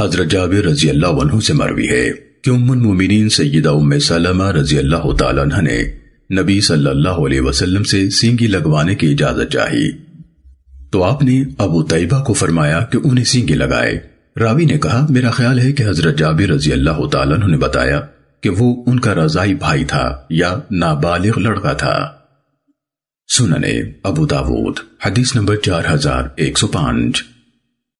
حضرت جابر رضی اللہ عنہ سے مروی ہے کہ ام المومنین سیدہ ام سلمہ رضی اللہ تعالیٰ عنہ نے نبی صلی اللہ علیہ وسلم سے سینگی لگوانے کی اجازت چاہی۔ تو آپ نے ابو طیبہ کو فرمایا کہ انہیں سینگی لگائے۔ راوی نے کہا، میرا خیال ہے کہ حضرت جابر رضی اللہ تعالیٰ عنہ نے بتایا کہ وہ ان کا رضائی بھائی تھا یا نابالغ لڑکا تھا۔ سننے ابو داود، حدیث نمبر چار ہزار ایک سو پانچ۔